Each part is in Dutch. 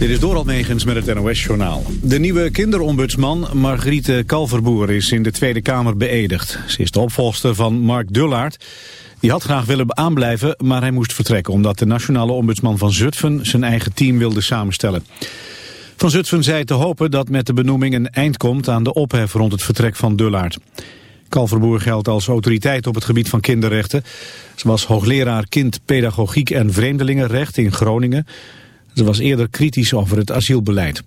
Dit is Doral Megens met het NOS-journaal. De nieuwe kinderombudsman Margriete Kalverboer is in de Tweede Kamer beëdigd. Ze is de opvolster van Mark Dullaert. Die had graag willen aanblijven, maar hij moest vertrekken... omdat de nationale ombudsman van Zutphen zijn eigen team wilde samenstellen. Van Zutphen zei te hopen dat met de benoeming een eind komt... aan de ophef rond het vertrek van Dullaert. Kalverboer geldt als autoriteit op het gebied van kinderrechten. Ze was hoogleraar kindpedagogiek en vreemdelingenrecht in Groningen... Ze was eerder kritisch over het asielbeleid.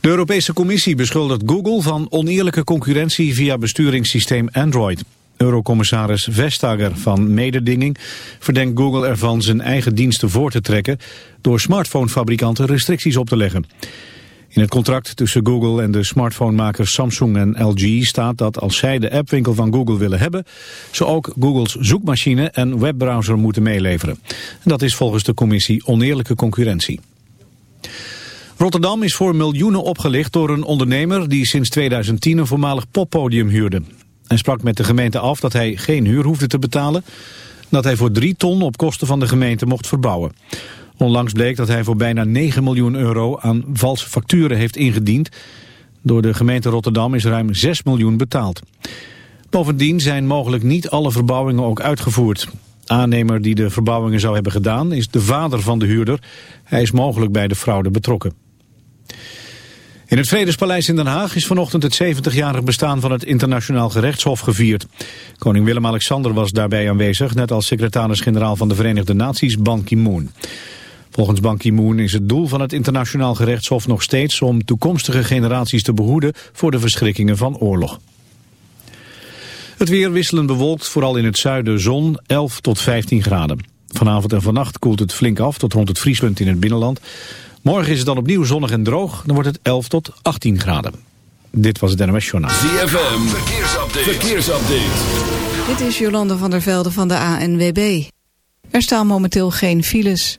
De Europese Commissie beschuldigt Google van oneerlijke concurrentie via besturingssysteem Android. Eurocommissaris Vestager van mededinging verdenkt Google ervan zijn eigen diensten voor te trekken door smartphonefabrikanten restricties op te leggen. In het contract tussen Google en de smartphonemakers Samsung en LG staat dat als zij de appwinkel van Google willen hebben, ze ook Googles zoekmachine en webbrowser moeten meeleveren. dat is volgens de commissie oneerlijke concurrentie. Rotterdam is voor miljoenen opgelicht door een ondernemer die sinds 2010 een voormalig poppodium huurde. Hij sprak met de gemeente af dat hij geen huur hoefde te betalen, dat hij voor drie ton op kosten van de gemeente mocht verbouwen. Onlangs bleek dat hij voor bijna 9 miljoen euro aan valse facturen heeft ingediend. Door de gemeente Rotterdam is ruim 6 miljoen betaald. Bovendien zijn mogelijk niet alle verbouwingen ook uitgevoerd. Aannemer die de verbouwingen zou hebben gedaan is de vader van de huurder. Hij is mogelijk bij de fraude betrokken. In het Vredespaleis in Den Haag is vanochtend het 70-jarig bestaan van het internationaal gerechtshof gevierd. Koning Willem-Alexander was daarbij aanwezig, net als secretaris-generaal van de Verenigde Naties Ban Ki-moon. Volgens Ban Ki-moon is het doel van het internationaal gerechtshof nog steeds om toekomstige generaties te behoeden voor de verschrikkingen van oorlog. Het weer wisselend bewolkt, vooral in het zuiden zon, 11 tot 15 graden. Vanavond en vannacht koelt het flink af tot rond het Friesland in het binnenland. Morgen is het dan opnieuw zonnig en droog, dan wordt het 11 tot 18 graden. Dit was het NMS Journaal. ZFM, verkeersupdate. verkeersupdate. Dit is Jolande van der Velde van de ANWB. Er staan momenteel geen files.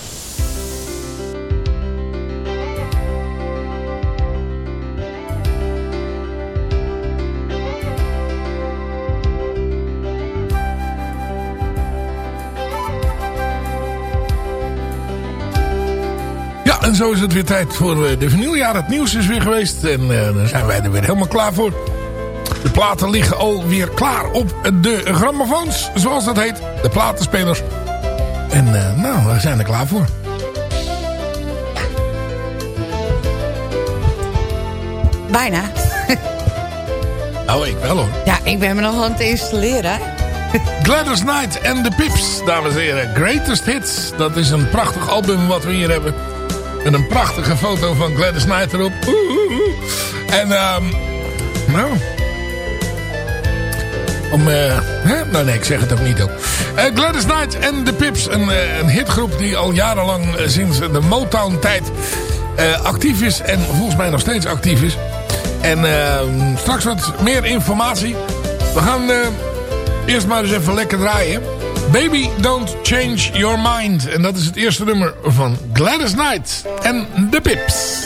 En zo is het weer tijd voor eh, de vernieuwjaar. Het nieuws is weer geweest en uh, dan zijn wij er weer helemaal klaar voor. De platen liggen alweer klaar op de grammofoons, zoals dat heet. De platenspelers. En uh, nou, we zijn er klaar voor. Bijna. nou, ik wel hoor. Ja, ik ben me nog aan het installeren. Gladys Knight en de Pips, dames en heren. Greatest Hits. Dat is een prachtig album wat we hier hebben. Met een prachtige foto van Gladys Knight erop. En, um, nou... Om, uh, hè? Nou nee, ik zeg het ook niet ook. Uh, Gladys Knight en The Pips. Een, uh, een hitgroep die al jarenlang sinds de Motown tijd actief is. En volgens mij nog steeds actief is. En ehm, straks wat meer informatie. We gaan eerst maar eens even lekker draaien. Baby Don't Change Your Mind. En dat is het eerste nummer van Gladys Knight en The Pips.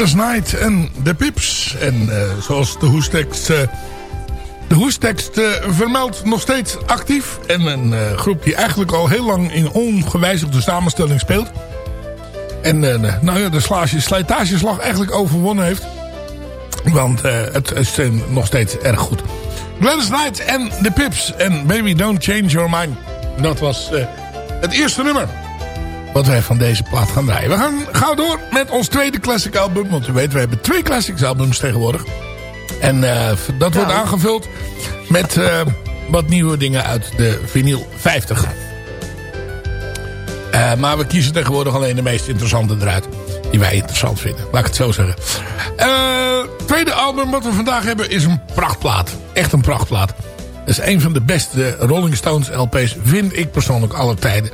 Gladys Knight en de Pips. En uh, zoals de hoestekst, uh, de hoestekst uh, vermeldt nog steeds actief. En een groep die eigenlijk al heel lang in ongewijzigde samenstelling speelt. En nou ja, de slijtageslag eigenlijk overwonnen heeft. Want het is nog steeds erg goed. Gladys Knight en de Pips. En Baby Don't Change Your Mind. Dat was het eerste nummer wat wij van deze plaat gaan draaien. We gaan gauw door met ons tweede classic album. Want u weet, we hebben twee classics albums tegenwoordig. En uh, dat wordt aangevuld met uh, wat nieuwe dingen uit de vinyl 50. Uh, maar we kiezen tegenwoordig alleen de meest interessante eruit. Die wij interessant vinden. Laat ik het zo zeggen. Het tweede album wat we vandaag hebben is een prachtplaat. Echt een prachtplaat. Dat is een van de beste Rolling Stones LP's. Vind ik persoonlijk aller tijden.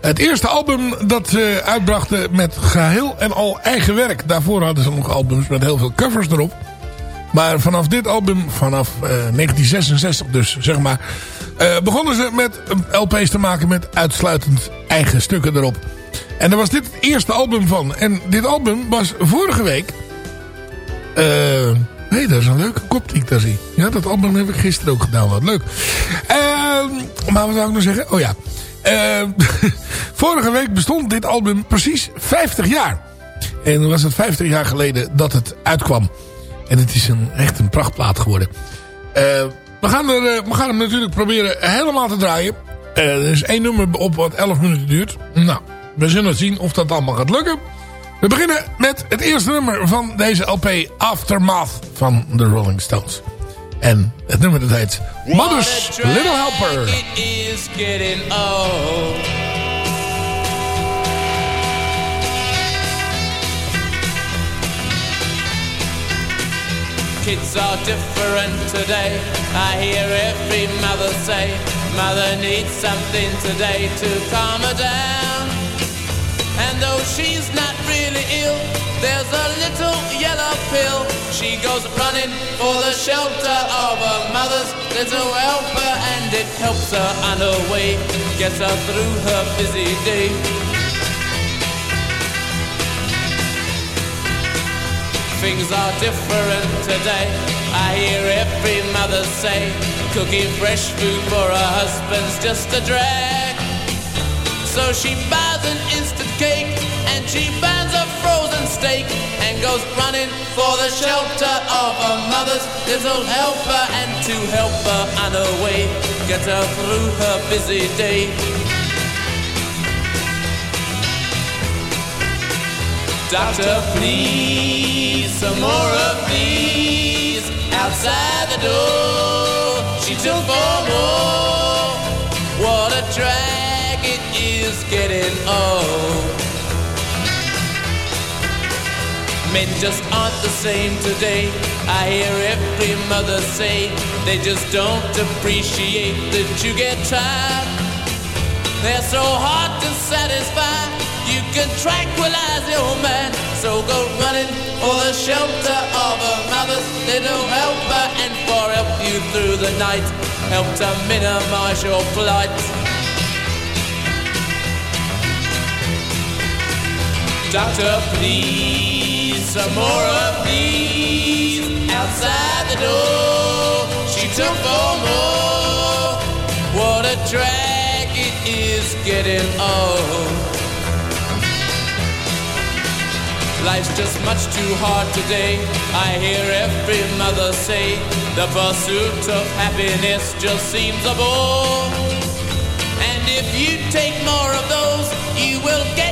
Het eerste album dat ze uitbrachten met geheel en al eigen werk. Daarvoor hadden ze nog albums met heel veel covers erop. Maar vanaf dit album, vanaf uh, 1966 dus, zeg maar... Uh, begonnen ze met LP's te maken met uitsluitend eigen stukken erop. En daar was dit het eerste album van. En dit album was vorige week... Hé, uh, hey, dat is een leuke kop die ik daar zie. Ja, dat album heb ik gisteren ook gedaan. Wat leuk. Uh, maar wat zou ik nog zeggen? Oh ja. Uh, vorige week bestond dit album precies 50 jaar. En was het 50 jaar geleden dat het uitkwam. En het is een, echt een prachtplaat geworden. Uh, we, gaan er, uh, we gaan hem natuurlijk proberen helemaal te draaien. er is één nummer op wat 11 minuten duurt. Nou, we zullen zien of dat allemaal gaat lukken. We beginnen met het eerste nummer van deze LP Aftermath van de Rolling Stones. En het nummer dat heet Mother's Little Helper. It is getting old. Kids are different today. I hear every mother say, Mother needs something today to calm her down. And though she's not really ill, there's a little yellow pill. She goes running for the shelter of her mother's little helper, and it helps her on her way, gets her through her busy day. Things are different today. I hear every mother say, cooking fresh food for her husband's just a drag. So she buys an instant cake and she buys a frozen steak and goes running for the shelter of her mother's little helper and to help her on her way, get her through her busy day. Doctor, please, some more of these outside the door. She took for more. What a drag getting old. Men just aren't the same today. I hear every mother say they just don't appreciate that you get tired. They're so hard to satisfy. You can tranquilize your man. So go running for the shelter of a mother's little helper and for help you through the night. Help to minimize your plight. Doctor, please some more of these outside the door. She took for more. What a drag it is getting old. Life's just much too hard today. I hear every mother say the pursuit of happiness just seems a bore. And if you take more of those, you will get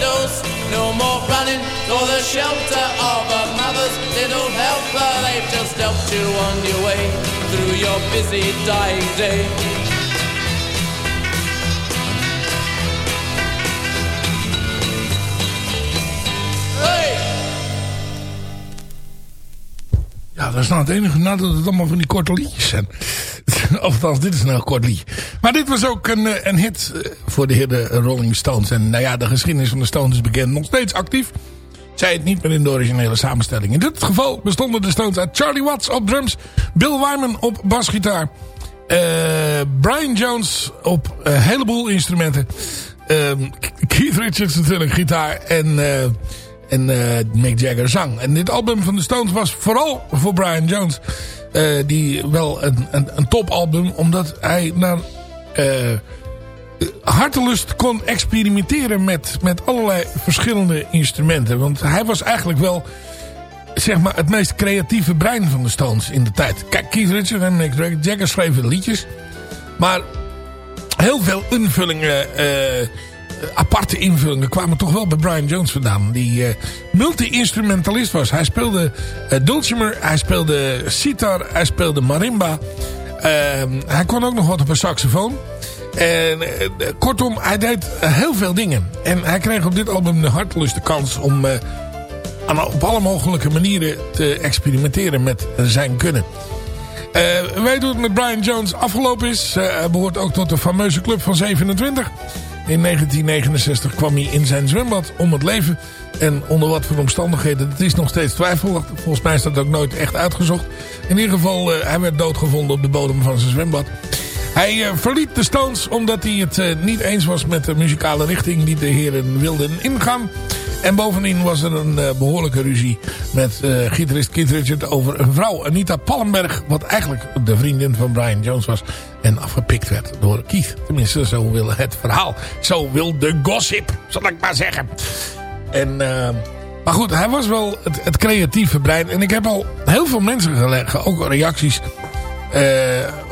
overdose. No more running for the shelter of a mother's little helper. They've just helped you on your way through your busy dying day. Ja, dat is nou het enige nadat het allemaal van die korte liedjes zijn. Althans, dit is een heel kort liedje. Maar dit was ook een, eh, een hit eh, voor de heer Rolling Stones. En nou ja, de geschiedenis van de Stones is bekend. Nog steeds actief. Zij het niet meer in de originele samenstelling. In dit geval bestonden de Stones uit Charlie Watts op drums. Bill Wyman op basgitaar. Uh, Brian Jones op een heleboel instrumenten. Uh, Keith Richards natuurlijk gitaar. En... En Mick Jagger zang. En dit album van de Stones was vooral voor Brian Jones... die wel een, een, een topalbum, omdat hij naar hartelust kon experimenteren met, met allerlei verschillende instrumenten. Want hij was eigenlijk wel zeg maar, het meest creatieve brein van de Stones in de tijd. Kijk, Keith Richards en Mick Jagger schreven liedjes. Maar heel veel invullingen, uh, aparte invullingen kwamen toch wel bij Brian Jones vandaan. Die uh, multi-instrumentalist was. Hij speelde uh, dulcimer, hij speelde sitar, hij speelde marimba. Ehm, hij kon ook nog wat op een saxofoon. En kortom, hij deed heel veel dingen. En hij kreeg op dit album de hartelust kans om op alle mogelijke manieren te experimenteren met zijn kunnen. We weten hoe het met Brian Jones afgelopen is. Hij behoort ook tot de fameuze club van 27. In 1969 kwam hij in zijn zwembad om het leven. En onder wat voor omstandigheden, dat is nog steeds twijfelachtig. Volgens mij is dat ook nooit echt uitgezocht. In ieder geval, uh, hij werd doodgevonden op de bodem van zijn zwembad. Hij verliet de Stones omdat hij het niet eens was met de muzikale richting die de heren wilden ingaan. En bovendien was er een uh, behoorlijke ruzie met uh, gitarist Keith Richard over een vrouw, Anita Pallenberg. Wat eigenlijk de vriendin van Brian Jones was. En afgepikt werd door Keith. Tenminste, zo wil het verhaal. Zo wil de gossip, zal ik maar zeggen. En, uh, maar goed, hij was wel het, het, creatieve brein. En ik heb al heel veel mensen gelegd, ook reacties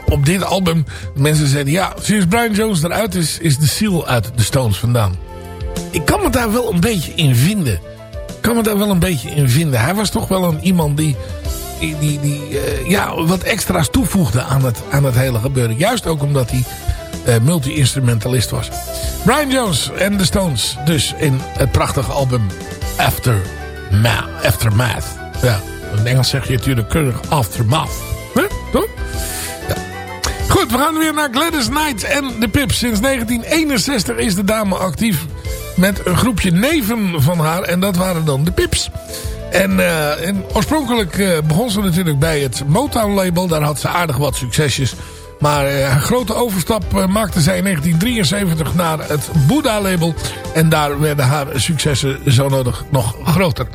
op dit album. Mensen zeiden, ja, sinds Brian Jones eruit is, is de ziel uit de Stones vandaan ik kan me daar wel een beetje in vinden. Ik kan me daar wel een beetje in vinden. Hij was toch wel een iemand die, die, die, uh, ja, wat extra's toevoegde aan het, aan het hele gebeuren. Juist ook omdat hij uh, multi-instrumentalist was. Brian Jones en The Stones. Dus in het prachtige album Aftermath. Aftermath. Ja, in Engels zeg je natuurlijk keurig Aftermath. Huh? Toch? Goed, we gaan weer naar Gladys Knight en de Pips. Sinds 1961 is de dame actief met een groepje neven van haar. En dat waren dan de Pips. En, uh, en oorspronkelijk uh, begon ze natuurlijk bij het Motown label. Daar had ze aardig wat succesjes. Maar uh, een grote overstap maakte zij in 1973 naar het Buddha label. En daar werden haar successen zo nodig nog groter.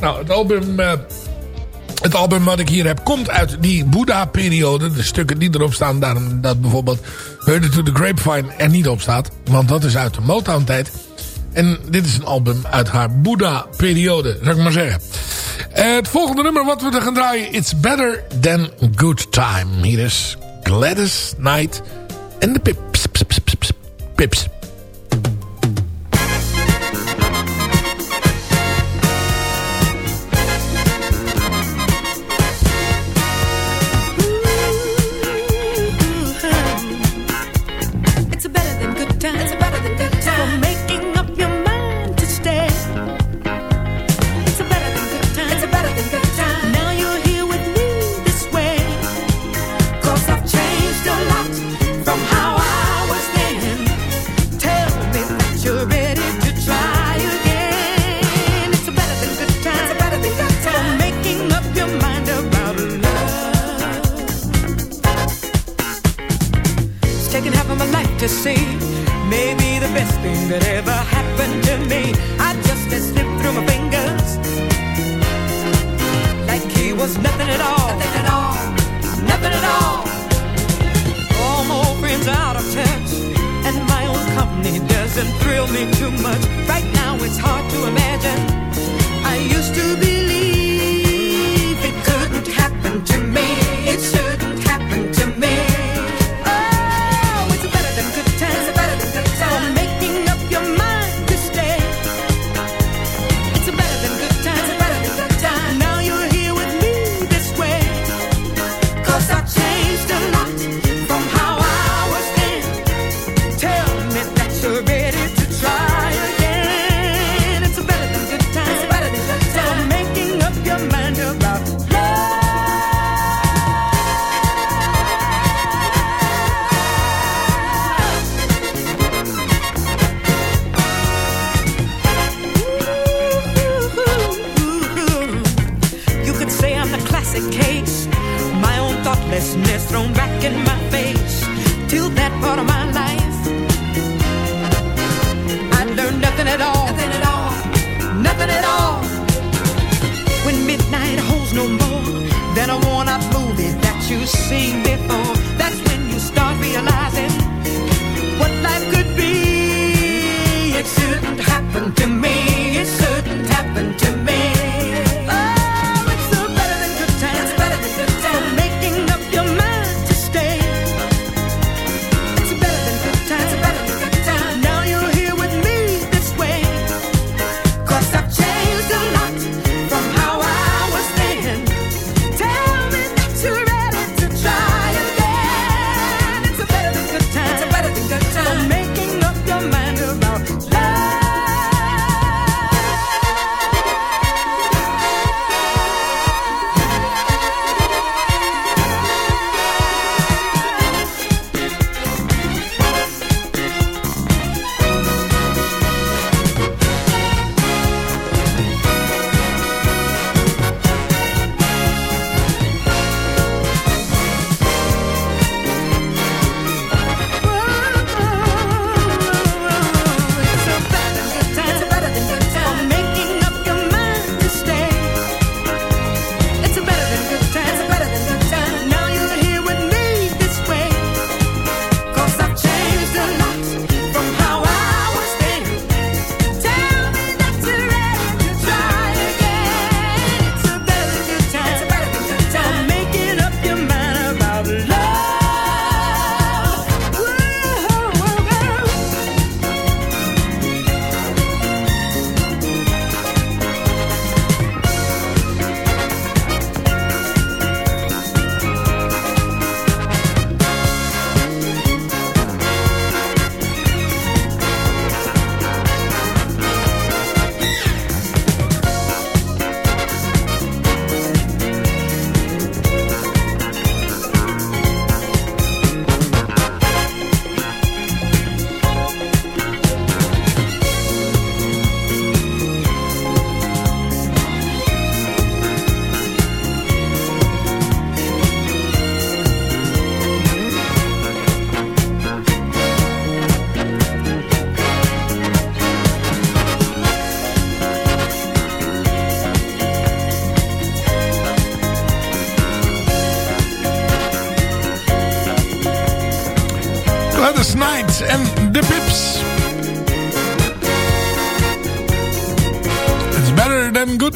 Nou, het album... Het album wat ik hier heb komt uit die Boeddha-periode. De stukken die erop staan, daarom dat bijvoorbeeld Heard to the Grapevine er niet op staat. Want dat is uit de Motown-tijd. En dit is een album uit haar Buddha-periode, zou ik maar zeggen. Het volgende nummer wat we er gaan draaien... It's Better Than Good Time. Hier is Gladys Knight en de Pips. Pips. Pips.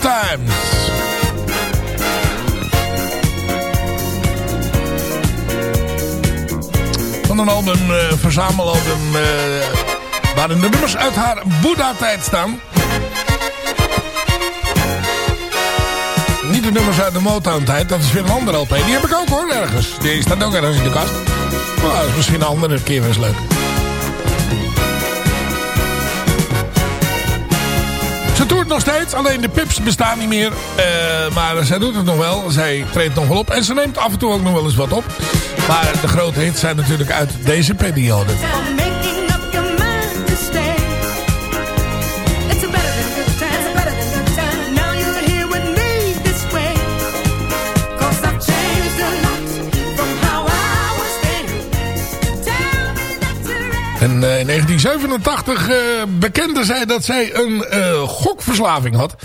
Times. Van een album, eh, verzamelalbum, eh, waarin de nummers uit haar Boeddha-tijd staan. Niet de nummers uit de Motown-tijd, dat is weer een andere LP. Die heb ik ook hoor, ergens. Die staat ook ergens in de kast. Nou, dat is misschien een andere keer eens leuk. Ze toert nog steeds, alleen de pips bestaan niet meer. Eh, maar zij doet het nog wel. Zij treedt nog wel op. En ze neemt af en toe ook nog wel eens wat op. Maar de grote hits zijn natuurlijk uit deze periode. En eh, in 1987 eh, bekende zij dat zij een eh, gokverslaving had.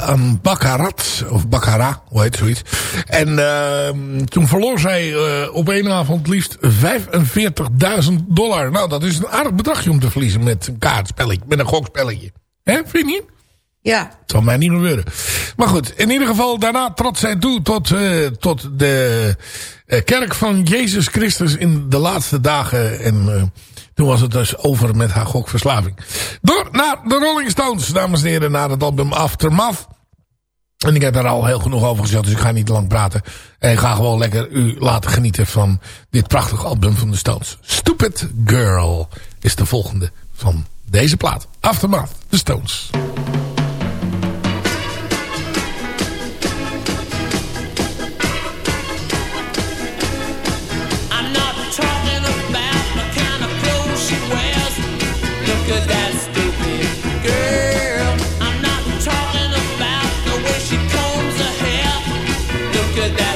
aan baccarat. Of baccarat, hoe heet zoiets. En ehm, toen verloor zij op één avond liefst 45.000 dollar. Nou, dat is een aardig bedragje om te verliezen met een kaartspelletje. Met een gokspelletje. Hè, vind je niet? Ja, Het zal mij niet gebeuren. Maar goed, in ieder geval, daarna trad zij toe tot, tot de kerk van Jezus Christus in de laatste dagen. En toen was het dus over met haar gokverslaving. Door naar de Rolling Stones, dames en heren, naar het album Aftermath. En ik heb daar al heel genoeg over gezegd, dus ik ga niet lang praten. En ga gewoon lekker u laten genieten van dit prachtige album van de Stones. Stupid Girl is de volgende van deze plaat. Aftermath, de Stones. Look at that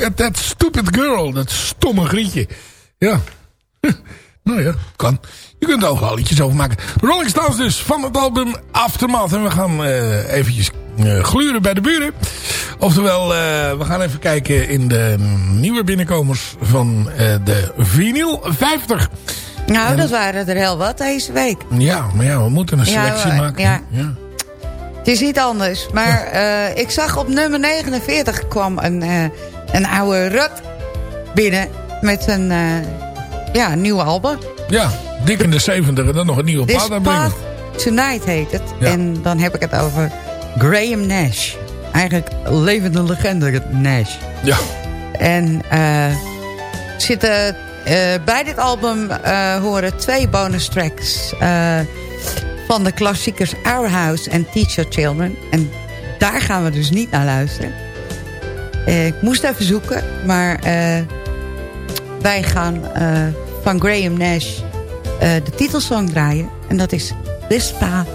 Look at that stupid girl. Dat stomme grietje. Ja. nou ja, kan. Je kunt er overal liedjes over maken. Rolling Stones dus, van het album Aftermath. En we gaan eh, eventjes eh, gluren bij de buren. Oftewel, eh, we gaan even kijken in de nieuwe binnenkomers van eh, de vinyl 50. Nou, dat waren er heel wat deze week. Ja, maar ja, we moeten een selectie maken. ja. ja. Het is niet anders. Maar eh, ik zag op nummer 49 kwam een, eh, een oude rut binnen met een eh, ja, een nieuwe album. Ja, dik in de 70 en dan nog een nieuwe This plaat aanbrengen. Path Tonight heet het. Ja. En dan heb ik het over Graham Nash. Eigenlijk levende legende Nash. Ja, En eh zitten, eh, bij dit album horen twee bonus tracks van de klassiekers Our House en Teach Your Children. En daar gaan we dus niet naar luisteren. Eh, ik moest even zoeken, maar eh, wij gaan eh, van Graham Nash de titelsong draaien. En dat is Path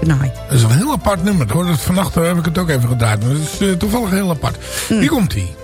Tonight. dat is een heel apart nummer. Hoor. Vannacht heb ik het ook even gedraaid. Maar dat is toevallig heel apart. Mm. Hier komt hij.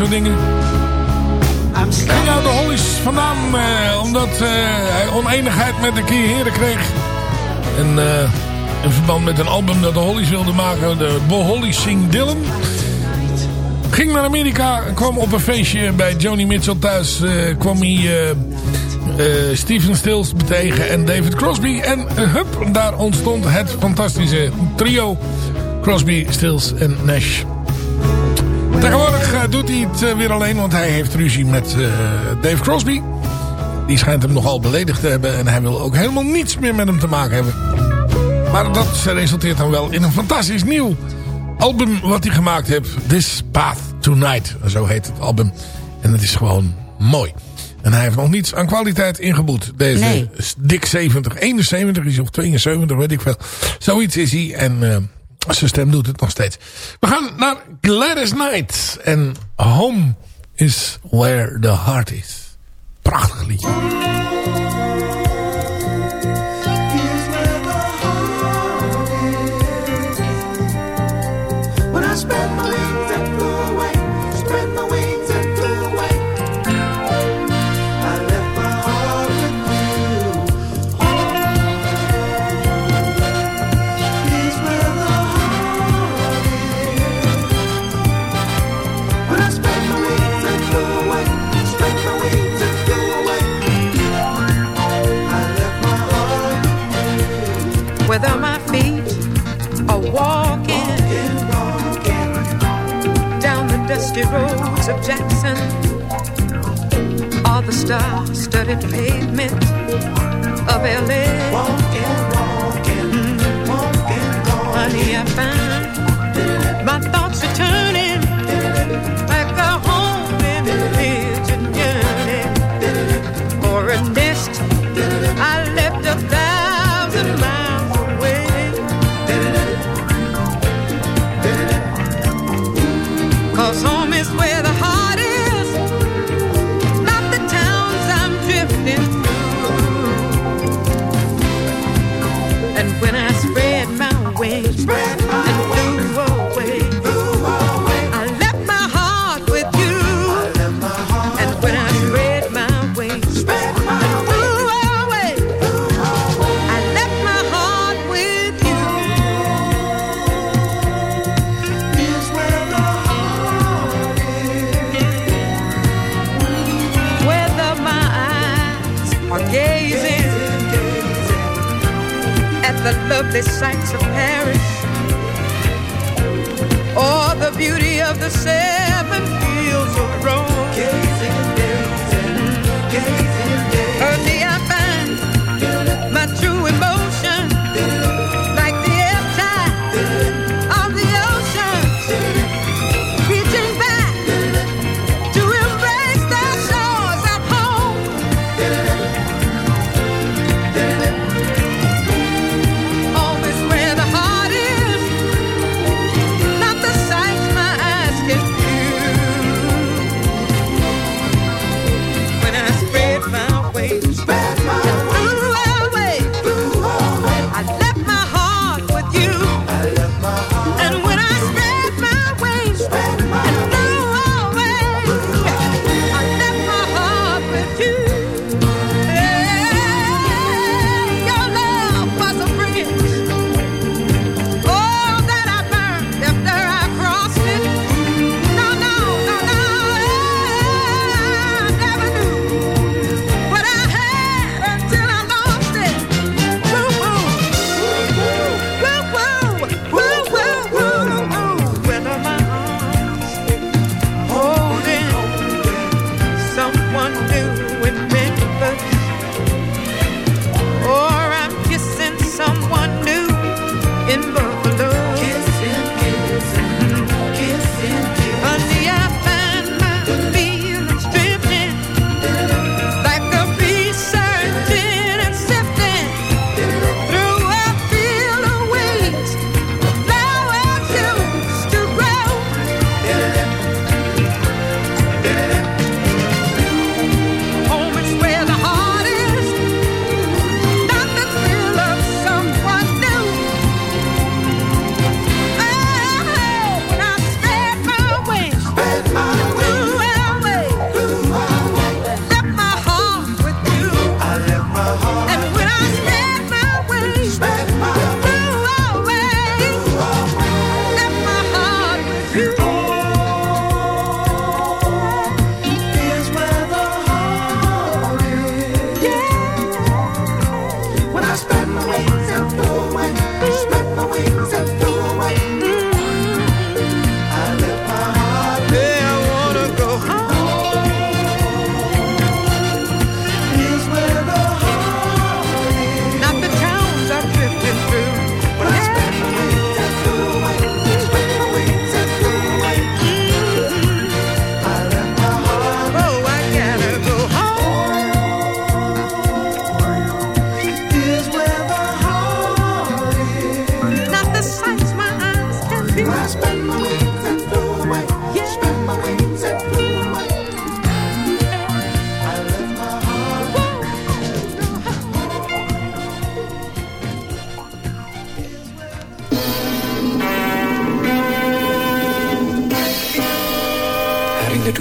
Soort dingen. En nou de Hollies vandaan eh, omdat eh, hij oneenigheid met de Key Heren kreeg. En eh, in verband met een album dat de Hollies wilden maken. De Hollies Sing Dylan. Ging naar Amerika, kwam op een feestje bij Joni Mitchell thuis. eh, kwam hij eh, eh, Stephen Stills tegen en David Crosby. En hup, daar ontstond het fantastische trio Crosby, Stills en Nash. Tegenwoordig eh, doet hij het eh, weer alleen, want hij heeft ruzie met eh, Dave Crosby. Die schijnt hem nogal beledigd te hebben en hij wil ook helemaal niets meer met hem te maken hebben. Maar dat resulteert dan wel in een fantastisch nieuw album wat hij gemaakt heeft. This Path Tonight, zo heet het album. En het is gewoon mooi. En hij heeft nog niets aan kwaliteit ingeboet. Deze Nee. dik 70, 71 is hij of 72, weet ik veel. Zoiets is hij en zijn doet het nog steeds. We gaan naar Gladys Knight. En Home is Where the Heart is. Prachtig liedje. Dusty roads of Jackson or the star-studded pavement of LA. Walking, mm-hmm. walking, walking, walking. Honey, I find my thoughts are turning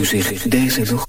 zich deze nog.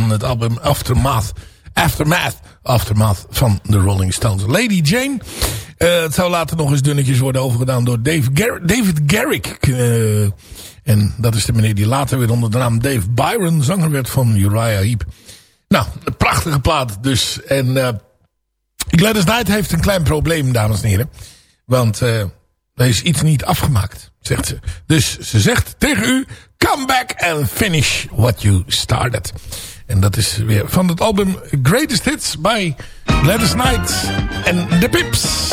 Van het album Aftermath. Aftermath. Aftermath van de Rolling Stones. Lady Jane. Eh, het zou later nog eens dunnetjes worden overgedaan door Dave David Garrick. Eh, en dat is de meneer die later weer onder de naam Dave Byron zanger werd van Uriah Heep. Nou, een prachtige plaat dus. En eh Gladys Knight heeft een klein probleem, dames en heren. Want er is iets niet afgemaakt, zegt ze. Dus ze zegt tegen u... Come back and finish what you started. En dat is weer van het album Greatest Hits by Gladys Knight en The Pips.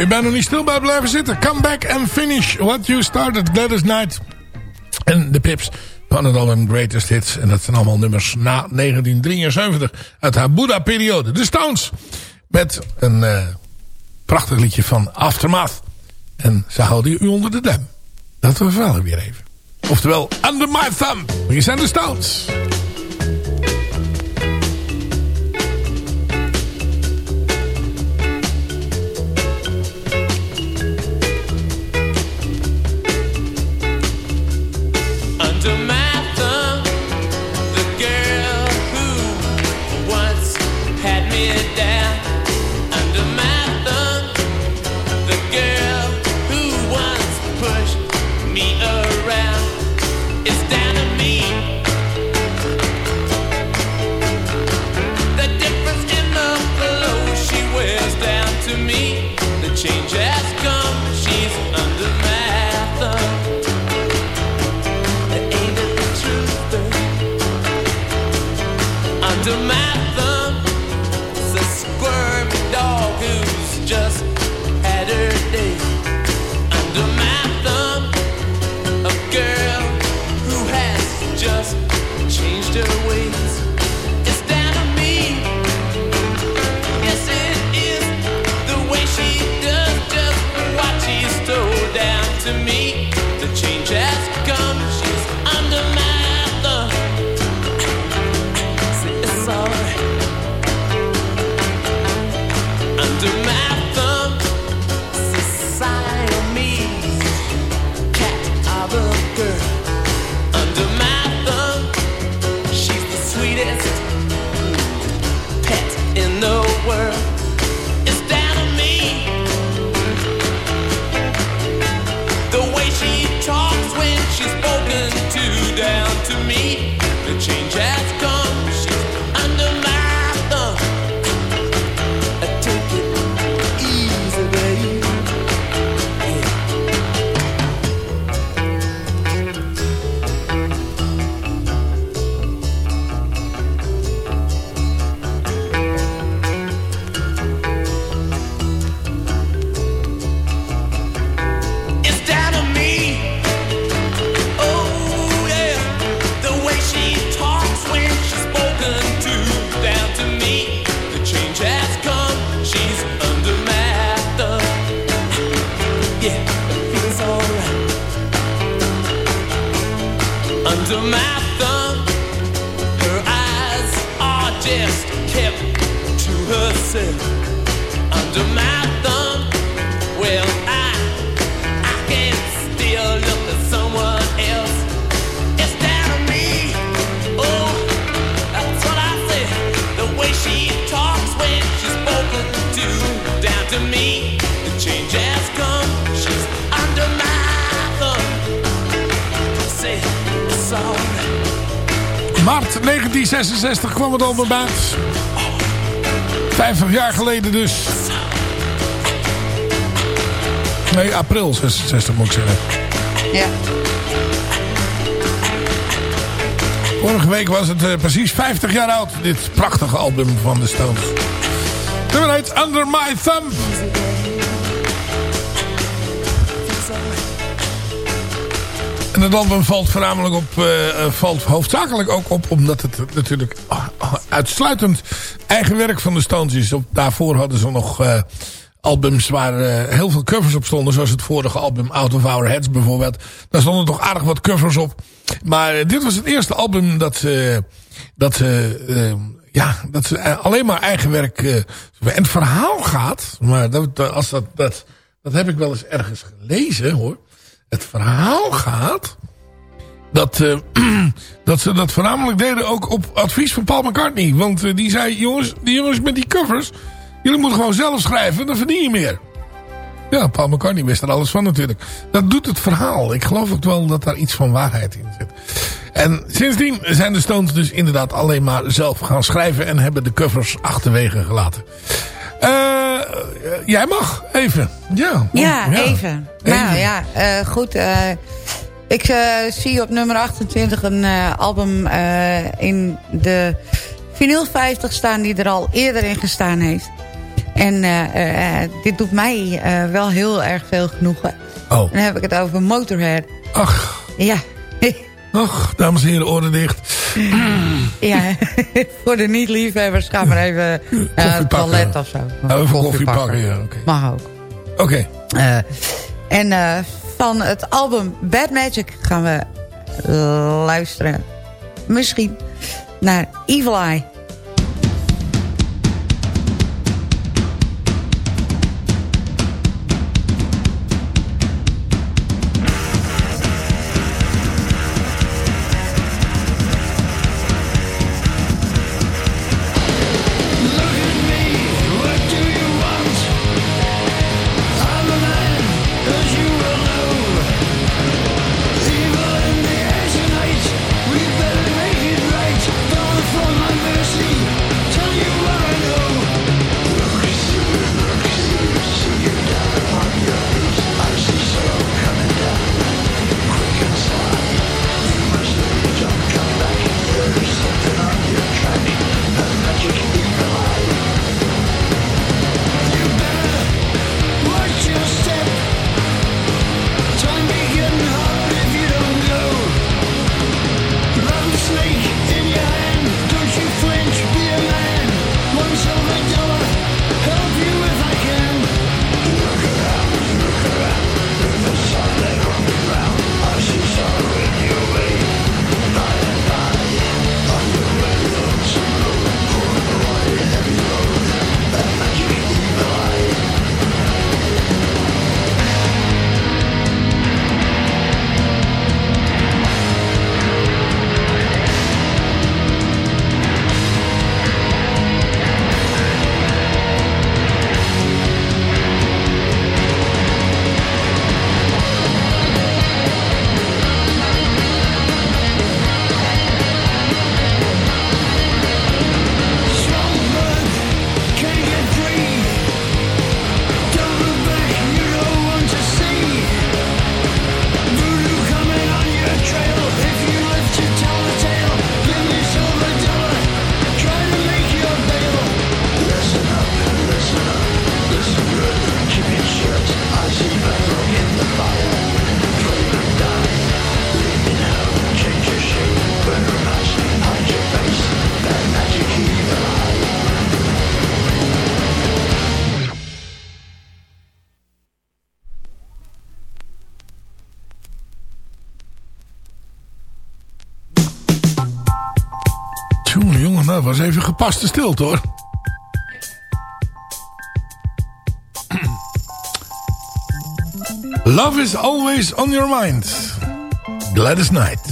Je bijna niet stil bij blijven zitten. Come back and finish what you started. Gladys Knight en de Pips van het album Greatest Hits. En dat zijn allemaal nummers na 1973 uit haar Buddha-periode. De Stones met een eh, prachtig liedje van Aftermath. En ze houden u onder de duim. Dat we wel weer even. Oftewel, Under My Thumb. Hier zijn de Stones. 1966 kwam het album uit. 50 jaar geleden dus. Nee, april 66 moet ik zeggen. Ja. Vorige week was het eh, precies 50 jaar oud. Dit prachtige album van de Stones. Nummer heet Under My Thumb. En het album valt voornamelijk op, eh, eh, valt hoofdzakelijk ook op, omdat het natuurlijk uitsluitend eigen werk van de Stones is. Op, daarvoor hadden ze nog eh, albums waar eh, heel veel covers op stonden, zoals het vorige album Out of Our Heads bijvoorbeeld. Daar stonden toch aardig wat covers op. Maar eh, dit was het eerste album dat ze, dat ze, ja, dat ze alleen maar eigen werk, en het verhaal gaat, maar dat- als dat, dat, dat heb ik wel eens ergens gelezen hoor. Het verhaal gaat dat, eh, dat ze dat voornamelijk deden ook op advies van Paul McCartney. Want eh, die zei, jongens, die jongens met die covers, jullie moeten gewoon zelf schrijven, dan verdien je meer. Ja, Paul McCartney wist er alles van natuurlijk. Dat doet het verhaal. Ik geloof ook wel dat daar iets van waarheid in zit. En sindsdien zijn de Stones dus inderdaad alleen maar zelf gaan schrijven... en hebben de covers achterwege gelaten. Eh, jij mag even. Ja, Ja, even. Nou ja, goed. eh, ik eh, zie op nummer 28 een eh, album eh, in de vinyl 50 staan... die er al eerder in gestaan heeft. En dit doet mij wel heel erg veel genoegen. Oh. Dan heb ik het over Motorhead. Ach, Ja, ach, dames en heren, oren dicht. ja. voor de niet-liefhebbers gaan we even Koffie het toilet of zo. Even koffie pakken, ja. Mag ook. Oké. Eh, en eh, van het album Bad Magic gaan we luisteren. Misschien naar Evil Eye. Was even gepaste stilte hoor. Love is always on your mind. Gladys Knight.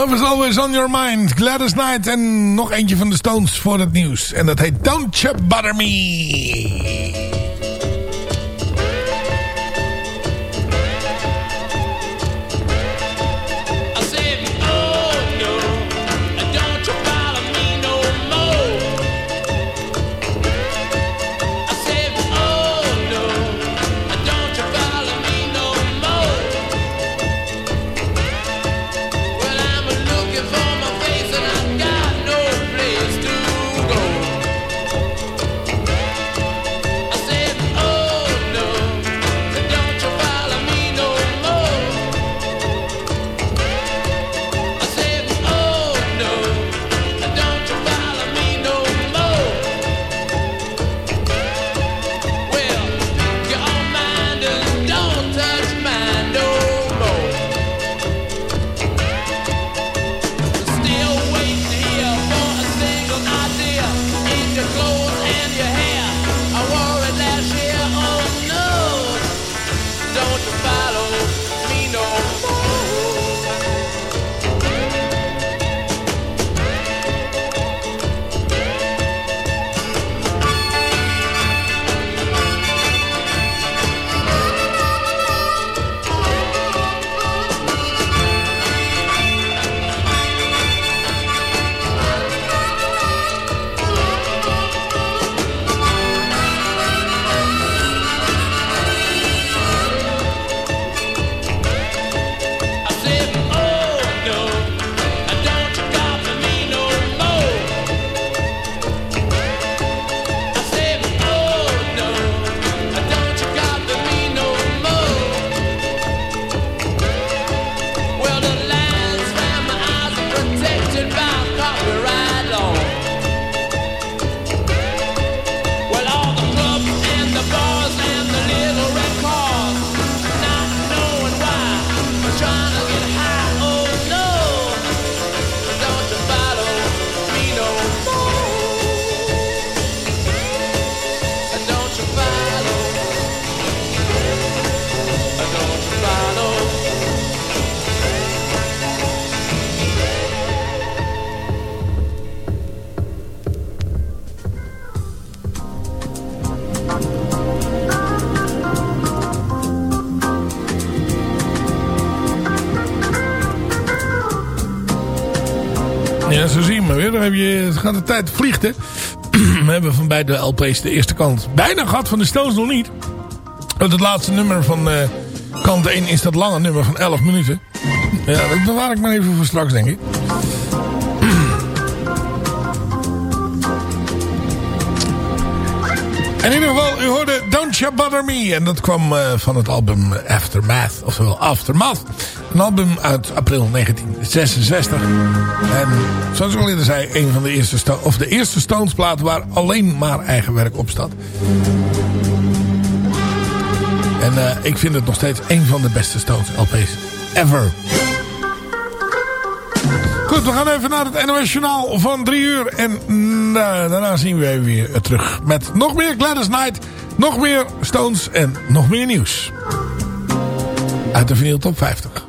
Love is always on your mind. Gladys Knight en nog eentje van de Stones voor het nieuws. En dat heet Don't You Butter Me. De tijd vliegt. We hebben van beide LP's de eerste kant bijna gehad. Van de Stones nog niet. Want het laatste nummer van eh, kant 1 is dat lange nummer van 11 minuten. Ja, dat bewaar ik maar even voor straks, denk ik. In ieder geval, u hoorde Don't You Bother Me. En dat kwam eh, van het album Aftermath. Oftewel Aftermath. Een album uit april 1966. En zoals ik al eerder zei, een van de eerste, of de eerste Stones waar alleen maar eigen werk op staat. En eh, ik vind het nog steeds een van de beste Stones LP's ever. Goed, we gaan even naar het NOS Journaal van drie uur. En mm, eh, daarna zien we weer terug met nog meer Gladys Knight, nog meer Stones en nog meer nieuws. Uit de vinyl top 50.